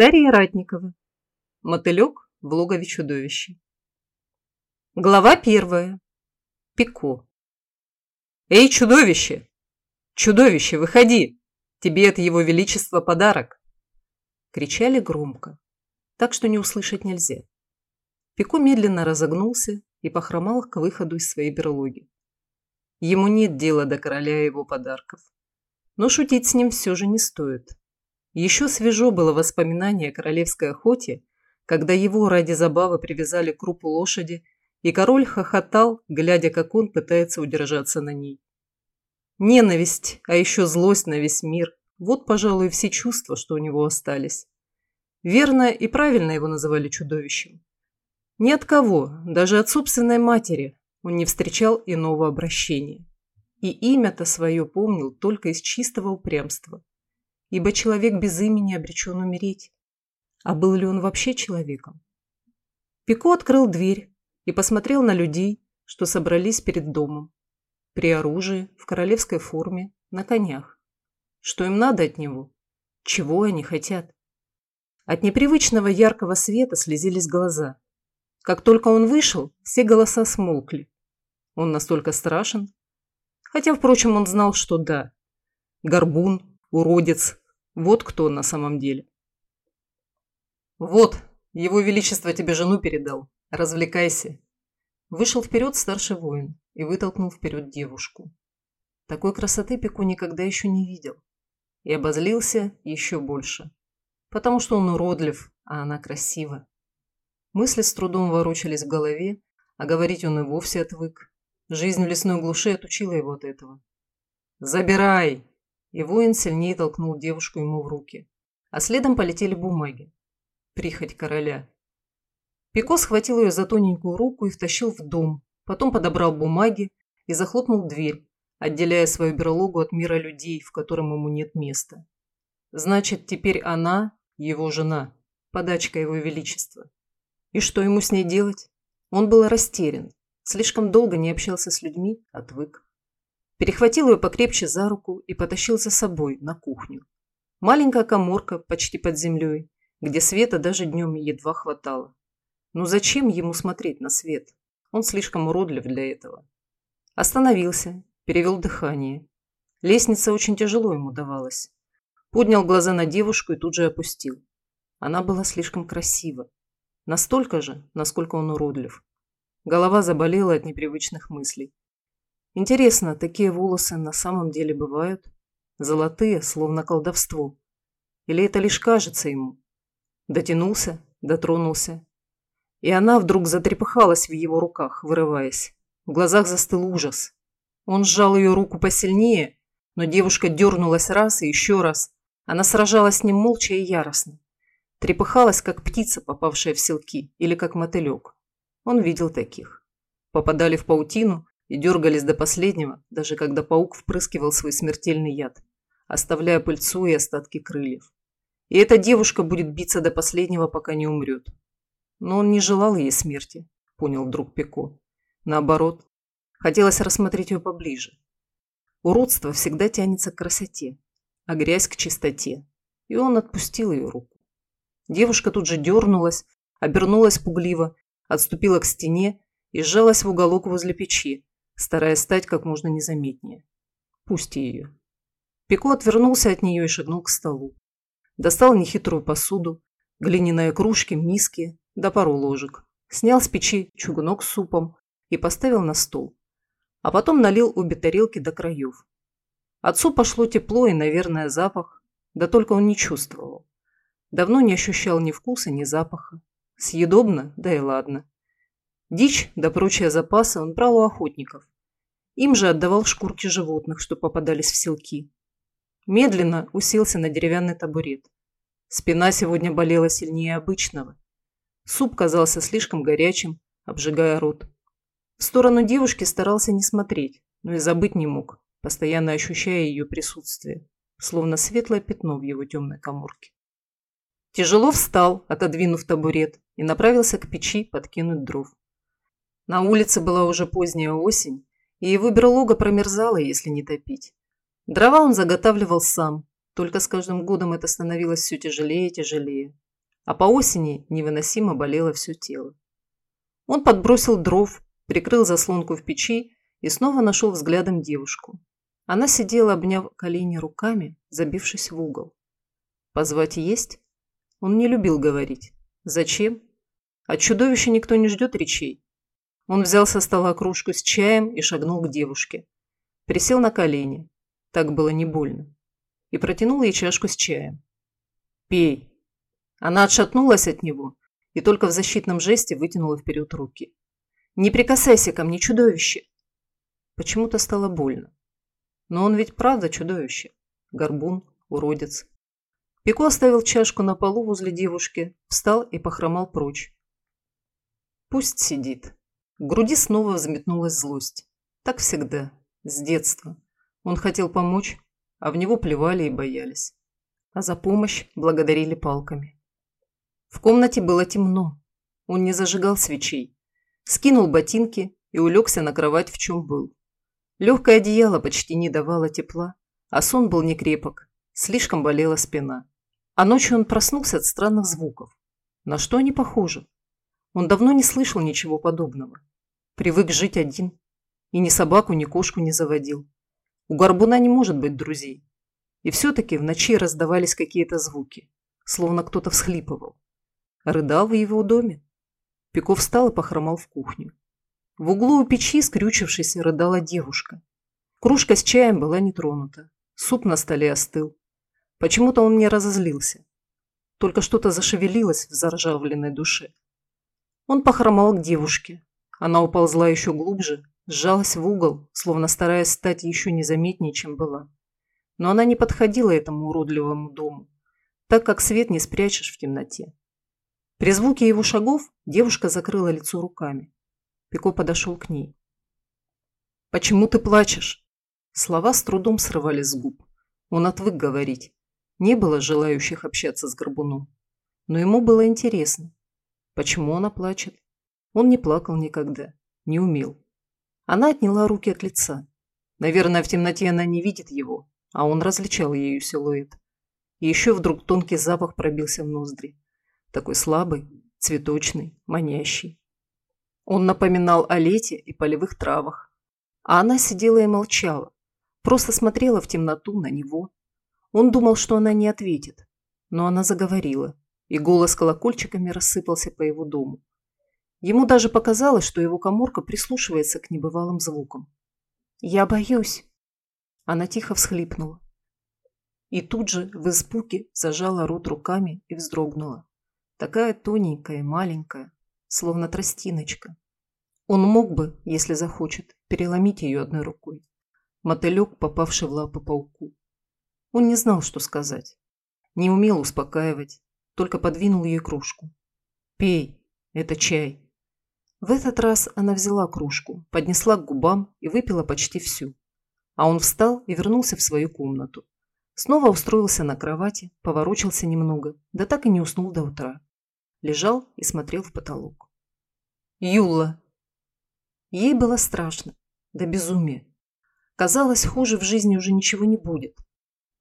Дарья Ратникова. Мотылек в логове чудовища. Глава первая. Пико. «Эй, чудовище! Чудовище, выходи! Тебе от его величества подарок!» Кричали громко, так что не услышать нельзя. Пико медленно разогнулся и похромал к выходу из своей берлоги. Ему нет дела до короля и его подарков. Но шутить с ним все же не стоит. Еще свежо было воспоминание о королевской охоте, когда его ради забавы привязали к крупу лошади, и король хохотал, глядя, как он пытается удержаться на ней. Ненависть, а еще злость на весь мир – вот, пожалуй, все чувства, что у него остались. Верно и правильно его называли чудовищем. Ни от кого, даже от собственной матери, он не встречал иного обращения. И имя-то свое помнил только из чистого упрямства ибо человек без имени обречен умереть. А был ли он вообще человеком? Пико открыл дверь и посмотрел на людей, что собрались перед домом. При оружии, в королевской форме, на конях. Что им надо от него? Чего они хотят? От непривычного яркого света слезились глаза. Как только он вышел, все голоса смолкли. Он настолько страшен. Хотя, впрочем, он знал, что да. Горбун, Уродец. Вот кто на самом деле. Вот, его величество тебе жену передал. Развлекайся. Вышел вперед старший воин и вытолкнул вперед девушку. Такой красоты Пику никогда еще не видел. И обозлился еще больше. Потому что он уродлив, а она красива. Мысли с трудом ворочались в голове, а говорить он и вовсе отвык. Жизнь в лесной глуши отучила его от этого. «Забирай!» И воин сильнее толкнул девушку ему в руки. А следом полетели бумаги. Прихоть короля. Пико схватил ее за тоненькую руку и втащил в дом. Потом подобрал бумаги и захлопнул дверь, отделяя свою берлогу от мира людей, в котором ему нет места. Значит, теперь она его жена, подачка его величества. И что ему с ней делать? Он был растерян, слишком долго не общался с людьми, отвык перехватил ее покрепче за руку и потащил за собой на кухню. Маленькая коморка почти под землей, где света даже днем едва хватало. Ну зачем ему смотреть на свет? Он слишком уродлив для этого. Остановился, перевел дыхание. Лестница очень тяжело ему давалась. Поднял глаза на девушку и тут же опустил. Она была слишком красива. Настолько же, насколько он уродлив. Голова заболела от непривычных мыслей. Интересно, такие волосы на самом деле бывают? Золотые, словно колдовство. Или это лишь кажется ему? Дотянулся, дотронулся. И она вдруг затрепыхалась в его руках, вырываясь. В глазах застыл ужас. Он сжал ее руку посильнее, но девушка дернулась раз и еще раз. Она сражалась с ним молча и яростно. Трепыхалась, как птица, попавшая в селки, или как мотылек. Он видел таких. Попадали в паутину, и дергались до последнего, даже когда паук впрыскивал свой смертельный яд, оставляя пыльцу и остатки крыльев. И эта девушка будет биться до последнего, пока не умрет. Но он не желал ей смерти, понял вдруг Пико. Наоборот, хотелось рассмотреть ее поближе. Уродство всегда тянется к красоте, а грязь к чистоте. И он отпустил ее руку. Девушка тут же дернулась, обернулась пугливо, отступила к стене и сжалась в уголок возле печи, стараясь стать как можно незаметнее. Пусти ее. Пико отвернулся от нее и шагнул к столу. Достал нехитрую посуду, глиняные кружки, миски, да пару ложек. Снял с печи чугунок с супом и поставил на стол. А потом налил обе тарелки до краев. Отцу пошло тепло и, наверное, запах, да только он не чувствовал. Давно не ощущал ни вкуса, ни запаха. Съедобно, да и ладно. Дичь да прочие запасы он брал у охотников. Им же отдавал шкурки животных, что попадались в селки. Медленно уселся на деревянный табурет. Спина сегодня болела сильнее обычного. Суп казался слишком горячим, обжигая рот. В сторону девушки старался не смотреть, но и забыть не мог, постоянно ощущая ее присутствие, словно светлое пятно в его темной коморке. Тяжело встал, отодвинув табурет, и направился к печи подкинуть дров. На улице была уже поздняя осень, и его берлога промерзала, если не топить. Дрова он заготавливал сам, только с каждым годом это становилось все тяжелее и тяжелее. а по осени невыносимо болело все тело. Он подбросил дров, прикрыл заслонку в печи и снова нашел взглядом девушку. Она сидела, обняв колени руками, забившись в угол. Позвать есть? Он не любил говорить. Зачем? От чудовища никто не ждет речей. Он взял со стола кружку с чаем и шагнул к девушке. Присел на колени. Так было не больно. И протянул ей чашку с чаем. «Пей». Она отшатнулась от него и только в защитном жесте вытянула вперед руки. «Не прикасайся ко мне, чудовище!» Почему-то стало больно. Но он ведь правда чудовище. Горбун, уродец. Пико оставил чашку на полу возле девушки, встал и похромал прочь. Пусть сидит. В груди снова взметнулась злость. Так всегда, с детства. Он хотел помочь, а в него плевали и боялись. А за помощь благодарили палками. В комнате было темно. Он не зажигал свечей. Скинул ботинки и улегся на кровать, в чем был. Легкое одеяло почти не давало тепла, а сон был не крепок, слишком болела спина. А ночью он проснулся от странных звуков. На что они похожи? Он давно не слышал ничего подобного. Привык жить один. И ни собаку, ни кошку не заводил. У горбуна не может быть друзей. И все-таки в ночи раздавались какие-то звуки, словно кто-то всхлипывал. Рыдал в его доме. Пеков встал и похромал в кухню. В углу у печи, скрючившись, рыдала девушка. Кружка с чаем была не тронута. Суп на столе остыл. Почему-то он не разозлился. Только что-то зашевелилось в заржавленной душе. Он похромал к девушке. Она уползла еще глубже, сжалась в угол, словно стараясь стать еще незаметнее, чем была. Но она не подходила этому уродливому дому, так как свет не спрячешь в темноте. При звуке его шагов девушка закрыла лицо руками. Пико подошел к ней. «Почему ты плачешь?» Слова с трудом срывались с губ. Он отвык говорить. Не было желающих общаться с Горбуном. Но ему было интересно. Почему она плачет? Он не плакал никогда. Не умел. Она отняла руки от лица. Наверное, в темноте она не видит его, а он различал ее силуэт. И еще вдруг тонкий запах пробился в ноздри. Такой слабый, цветочный, манящий. Он напоминал о лете и полевых травах. А она сидела и молчала, просто смотрела в темноту на него. Он думал, что она не ответит, но она заговорила, и голос колокольчиками рассыпался по его дому. Ему даже показалось, что его коморка прислушивается к небывалым звукам. «Я боюсь!» Она тихо всхлипнула. И тут же в испуге зажала рот руками и вздрогнула. Такая тоненькая маленькая, словно тростиночка. Он мог бы, если захочет, переломить ее одной рукой. Мотылек, попавший в лапы пауку. Он не знал, что сказать. Не умел успокаивать, только подвинул ей кружку. «Пей, это чай». В этот раз она взяла кружку, поднесла к губам и выпила почти всю. А он встал и вернулся в свою комнату. Снова устроился на кровати, поворочился немного, да так и не уснул до утра. Лежал и смотрел в потолок. Юла. Ей было страшно, до безумия. Казалось, хуже в жизни уже ничего не будет.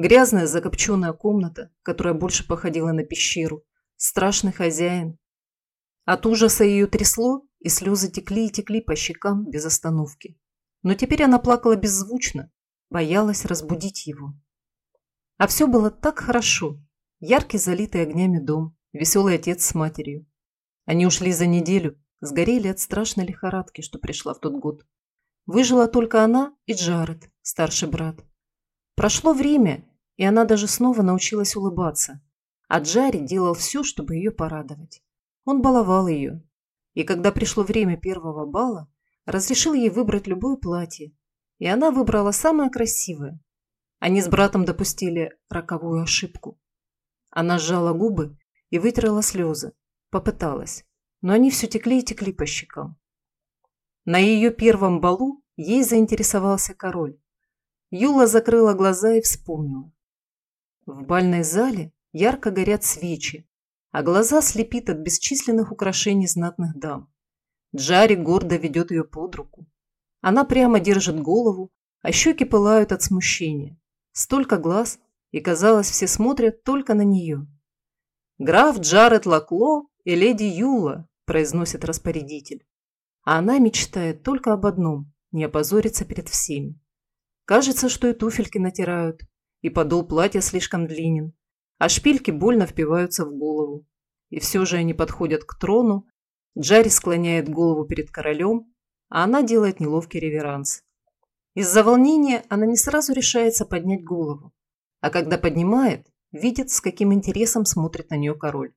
Грязная закопченная комната, которая больше походила на пещеру, страшный хозяин. От ужаса ее трясло, и слезы текли и текли по щекам без остановки. Но теперь она плакала беззвучно, боялась разбудить его. А все было так хорошо. Яркий залитый огнями дом, веселый отец с матерью. Они ушли за неделю, сгорели от страшной лихорадки, что пришла в тот год. Выжила только она и Джаред, старший брат. Прошло время, и она даже снова научилась улыбаться. А Джаред делал все, чтобы ее порадовать. Он баловал ее. И когда пришло время первого бала, разрешил ей выбрать любое платье. И она выбрала самое красивое. Они с братом допустили роковую ошибку. Она сжала губы и вытерла слезы. Попыталась но они все текли и текли по щекам. На ее первом балу ей заинтересовался король. Юла закрыла глаза и вспомнила. В бальной зале ярко горят свечи, а глаза слепит от бесчисленных украшений знатных дам. Джари гордо ведет ее под руку. Она прямо держит голову, а щеки пылают от смущения. Столько глаз, и, казалось, все смотрят только на нее. «Граф Джаред Лакло и леди Юла», – произносит распорядитель. А она мечтает только об одном – не опозориться перед всеми. Кажется, что и туфельки натирают, и подол платья слишком длинен, а шпильки больно впиваются в голову. И все же они подходят к трону, Джарри склоняет голову перед королем, а она делает неловкий реверанс. Из-за волнения она не сразу решается поднять голову, а когда поднимает, видит, с каким интересом смотрит на нее король.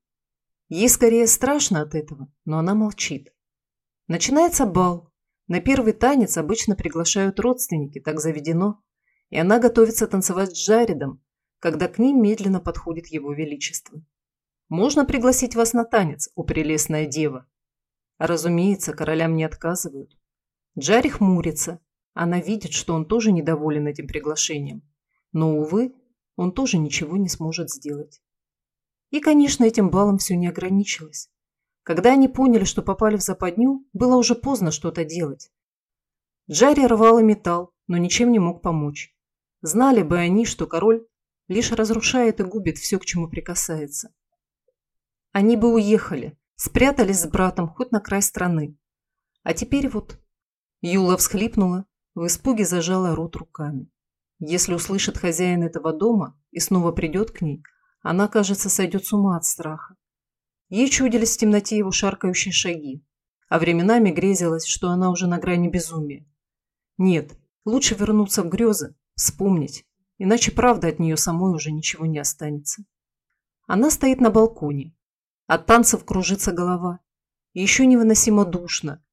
Ей скорее страшно от этого, но она молчит. Начинается бал. На первый танец обычно приглашают родственники, так заведено, и она готовится танцевать с Джаредом, когда к ним медленно подходит его величество. «Можно пригласить вас на танец, о прелестная дева?» Разумеется, королям не отказывают. Джари хмурится. Она видит, что он тоже недоволен этим приглашением. Но, увы, он тоже ничего не сможет сделать. И, конечно, этим балом все не ограничилось. Когда они поняли, что попали в западню, было уже поздно что-то делать. Джарри рвал и металл, но ничем не мог помочь. Знали бы они, что король лишь разрушает и губит все, к чему прикасается. Они бы уехали, спрятались с братом хоть на край страны. А теперь вот... Юла всхлипнула, в испуге зажала рот руками. Если услышит хозяин этого дома и снова придет к ней, она, кажется, сойдет с ума от страха. Ей чудились в темноте его шаркающие шаги, а временами грезилось, что она уже на грани безумия. Нет, лучше вернуться в грезы, вспомнить, иначе правда от нее самой уже ничего не останется. Она стоит на балконе. От танцев кружится голова. Еще невыносимо душно.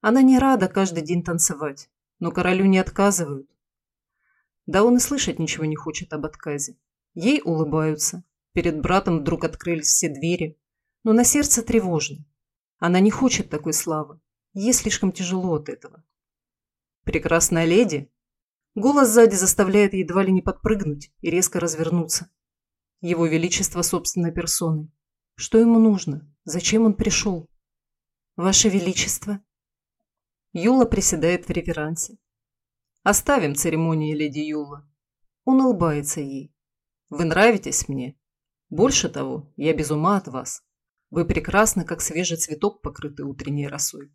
Она не рада каждый день танцевать, но королю не отказывают. Да он и слышать ничего не хочет об отказе. Ей улыбаются. Перед братом вдруг открылись все двери. Но на сердце тревожно. Она не хочет такой славы. Ей слишком тяжело от этого. «Прекрасная леди!» Голос сзади заставляет едва ли не подпрыгнуть и резко развернуться. Его Величество собственной персоной. Что ему нужно? Зачем он пришел? Ваше Величество. Юла приседает в реверансе. Оставим церемонии, леди Юла. Он улыбается ей. Вы нравитесь мне. Больше того, я без ума от вас. Вы прекрасны, как свежий цветок, покрытый утренней росой.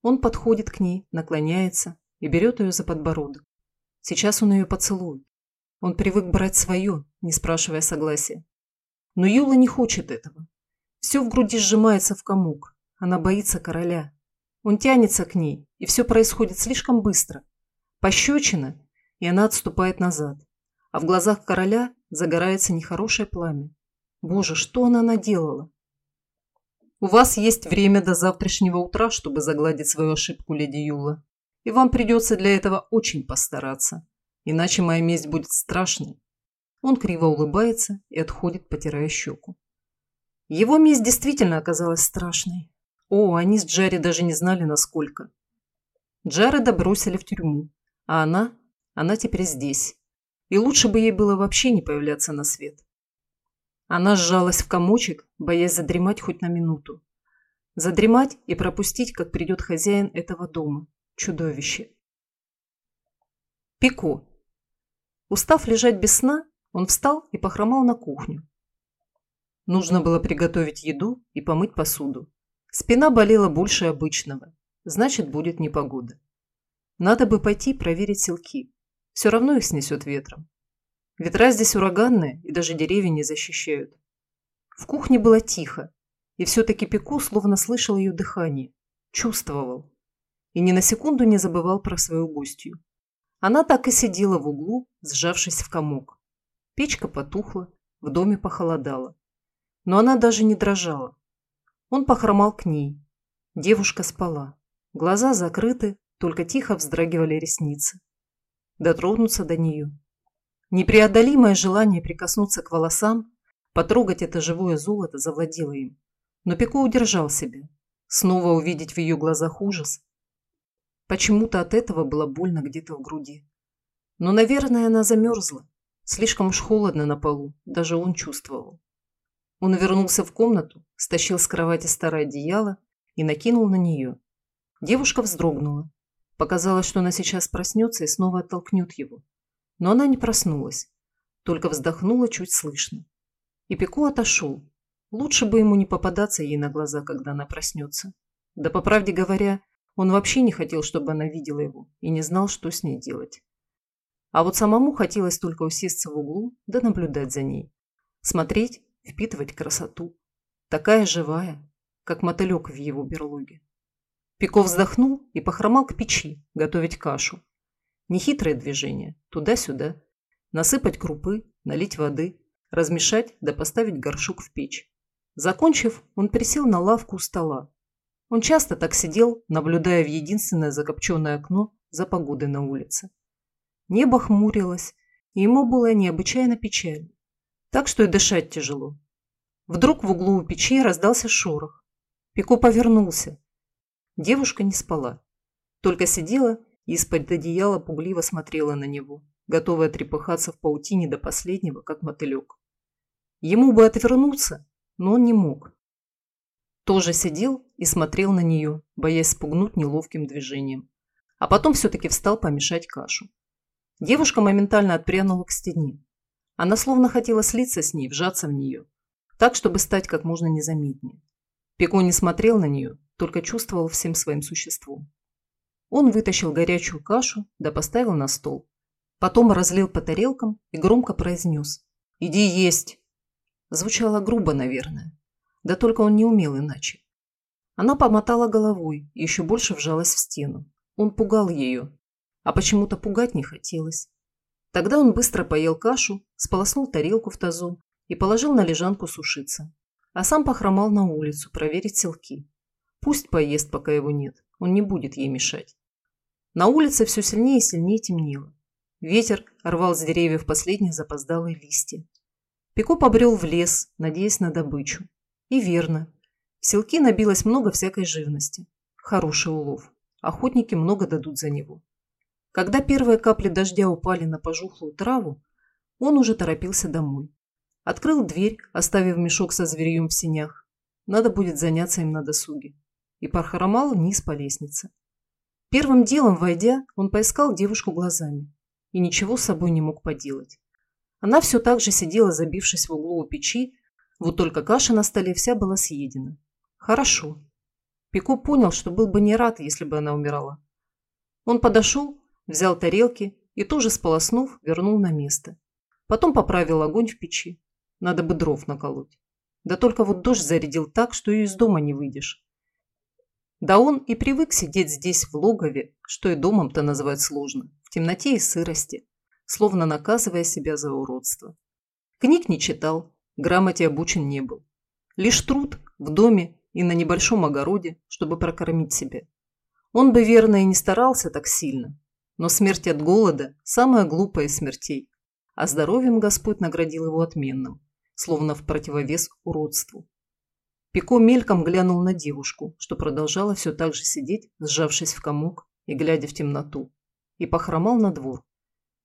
Он подходит к ней, наклоняется и берет ее за подбородок. Сейчас он ее поцелует. Он привык брать свое, не спрашивая согласия. Но Юла не хочет этого. Все в груди сжимается в комок. Она боится короля. Он тянется к ней, и все происходит слишком быстро. Пощечина, и она отступает назад. А в глазах короля загорается нехорошее пламя. Боже, что она наделала? У вас есть время до завтрашнего утра, чтобы загладить свою ошибку, леди Юла. И вам придется для этого очень постараться. Иначе моя месть будет страшной. Он криво улыбается и отходит, потирая щеку. Его месть действительно оказалась страшной. О, они с Джарри даже не знали, насколько. Джареда бросили в тюрьму, а она, она теперь здесь. И лучше бы ей было вообще не появляться на свет. Она сжалась в комочек, боясь задремать хоть на минуту. Задремать и пропустить, как придет хозяин этого дома. Чудовище. Пико. Устав лежать без сна, он встал и похромал на кухню. Нужно было приготовить еду и помыть посуду. Спина болела больше обычного, значит, будет непогода. Надо бы пойти проверить селки. Все равно их снесет ветром. Ветра здесь ураганные, и даже деревья не защищают. В кухне было тихо, и все-таки Пеку словно слышал ее дыхание, чувствовал. И ни на секунду не забывал про свою гостью. Она так и сидела в углу, сжавшись в комок. Печка потухла, в доме похолодало. Но она даже не дрожала. Он похромал к ней. Девушка спала. Глаза закрыты, только тихо вздрагивали ресницы. Дотронуться до нее. Непреодолимое желание прикоснуться к волосам, потрогать это живое золото завладело им. Но Пико удержал себя. Снова увидеть в ее глазах ужас. Почему-то от этого было больно где-то в груди. Но, наверное, она замерзла. Слишком уж холодно на полу, даже он чувствовал. Он вернулся в комнату, стащил с кровати старое одеяло и накинул на нее. Девушка вздрогнула, Показалось, что она сейчас проснется и снова оттолкнет его. Но она не проснулась, только вздохнула чуть слышно. И Пико отошел, Лучше бы ему не попадаться ей на глаза, когда она проснется. Да по правде говоря, он вообще не хотел, чтобы она видела его и не знал, что с ней делать. А вот самому хотелось только усесться в углу да наблюдать за ней. Смотреть, впитывать красоту. Такая живая, как мотылек в его берлоге. Пиков вздохнул и похромал к печи, готовить кашу. Нехитрое движение, туда-сюда. Насыпать крупы, налить воды, размешать да поставить горшок в печь. Закончив, он присел на лавку у стола. Он часто так сидел, наблюдая в единственное закопченное окно за погодой на улице. Небо хмурилось, и ему было необычайно печально. Так что и дышать тяжело. Вдруг в углу у печи раздался шорох. Пико повернулся. Девушка не спала. Только сидела и из-под одеяла пугливо смотрела на него, готовая трепыхаться в паутине до последнего, как мотылек. Ему бы отвернуться, но он не мог. Тоже сидел и смотрел на нее, боясь спугнуть неловким движением. А потом все-таки встал помешать кашу. Девушка моментально отпрянула к стене. Она словно хотела слиться с ней, вжаться в нее, так, чтобы стать как можно незаметнее. Пико не смотрел на нее, только чувствовал всем своим существом. Он вытащил горячую кашу, да поставил на стол. Потом разлил по тарелкам и громко произнес «Иди есть!». Звучало грубо, наверное. Да только он не умел иначе. Она помотала головой и еще больше вжалась в стену. Он пугал ее, а почему-то пугать не хотелось. Тогда он быстро поел кашу, сполоснул тарелку в тазу и положил на лежанку сушиться. А сам похромал на улицу проверить селки. Пусть поест, пока его нет, он не будет ей мешать. На улице все сильнее и сильнее темнело. Ветер рвал с деревьев последние запоздалые листья. Пико побрел в лес, надеясь на добычу. И верно. В селки набилось много всякой живности. Хороший улов. Охотники много дадут за него. Когда первые капли дождя упали на пожухлую траву, он уже торопился домой. Открыл дверь, оставив мешок со зверьем в синях. Надо будет заняться им на досуге. И похромал вниз по лестнице. Первым делом, войдя, он поискал девушку глазами. И ничего с собой не мог поделать. Она все так же сидела, забившись в углу у печи, вот только каша на столе вся была съедена. Хорошо. Пико понял, что был бы не рад, если бы она умирала. Он подошел, взял тарелки и тоже сполоснув, вернул на место. Потом поправил огонь в печи. Надо бы дров наколоть. Да только вот дождь зарядил так, что и из дома не выйдешь. Да он и привык сидеть здесь в логове, что и домом-то называть сложно, в темноте и сырости словно наказывая себя за уродство. Книг не читал, грамоте обучен не был. Лишь труд в доме и на небольшом огороде, чтобы прокормить себя. Он бы, верно, и не старался так сильно, но смерть от голода – самая глупая из смертей, а здоровьем Господь наградил его отменным, словно в противовес уродству. Пико мельком глянул на девушку, что продолжала все так же сидеть, сжавшись в комок и глядя в темноту, и похромал на двор,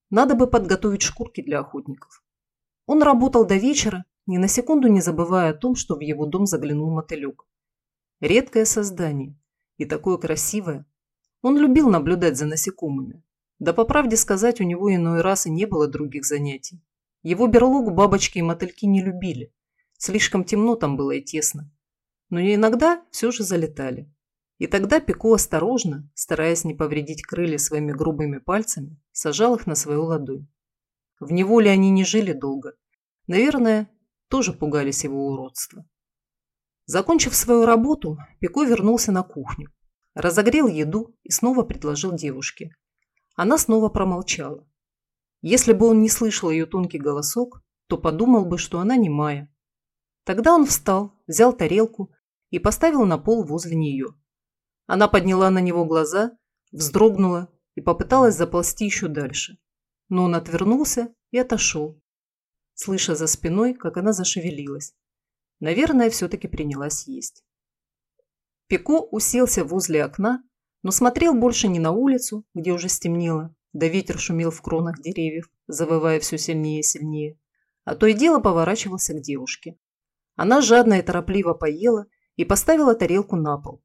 надо бы подготовить шкурки для охотников. Он работал до вечера, ни на секунду не забывая о том, что в его дом заглянул мотылек. Редкое создание. И такое красивое. Он любил наблюдать за насекомыми. Да по правде сказать, у него иной раз и не было других занятий. Его берлогу бабочки и мотыльки не любили. Слишком темно там было и тесно. Но иногда все же залетали. И тогда Пико осторожно, стараясь не повредить крылья своими грубыми пальцами, сажал их на свою ладонь. В неволе они не жили долго. Наверное, тоже пугались его уродства. Закончив свою работу, Пико вернулся на кухню, разогрел еду и снова предложил девушке. Она снова промолчала. Если бы он не слышал ее тонкий голосок, то подумал бы, что она немая. Тогда он встал, взял тарелку и поставил на пол возле нее. Она подняла на него глаза, вздрогнула и попыталась заползти еще дальше. Но он отвернулся и отошел, слыша за спиной, как она зашевелилась. Наверное, все-таки принялась есть. Пико уселся возле окна, но смотрел больше не на улицу, где уже стемнело, да ветер шумел в кронах деревьев, завывая все сильнее и сильнее, а то и дело поворачивался к девушке. Она жадно и торопливо поела и поставила тарелку на пол,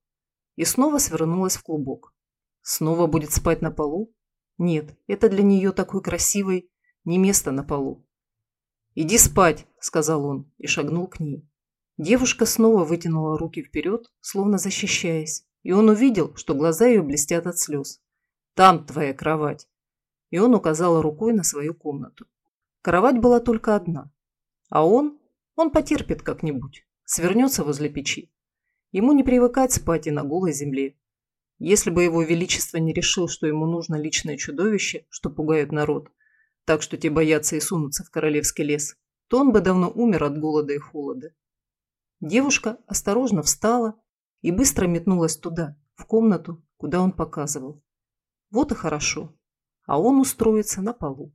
и снова свернулась в клубок. Снова будет спать на полу? Нет, это для нее такой красивый не место на полу. «Иди спать», – сказал он и шагнул к ней. Девушка снова вытянула руки вперед, словно защищаясь, и он увидел, что глаза ее блестят от слез. «Там твоя кровать!» И он указал рукой на свою комнату. Кровать была только одна. А он? Он потерпит как-нибудь. Свернется возле печи. Ему не привыкать спать и на голой земле. Если бы его величество не решил, что ему нужно личное чудовище, что пугает народ, так что те боятся и сунутся в королевский лес, то он бы давно умер от голода и холода. Девушка осторожно встала и быстро метнулась туда, в комнату, куда он показывал. Вот и хорошо. А он устроится на полу.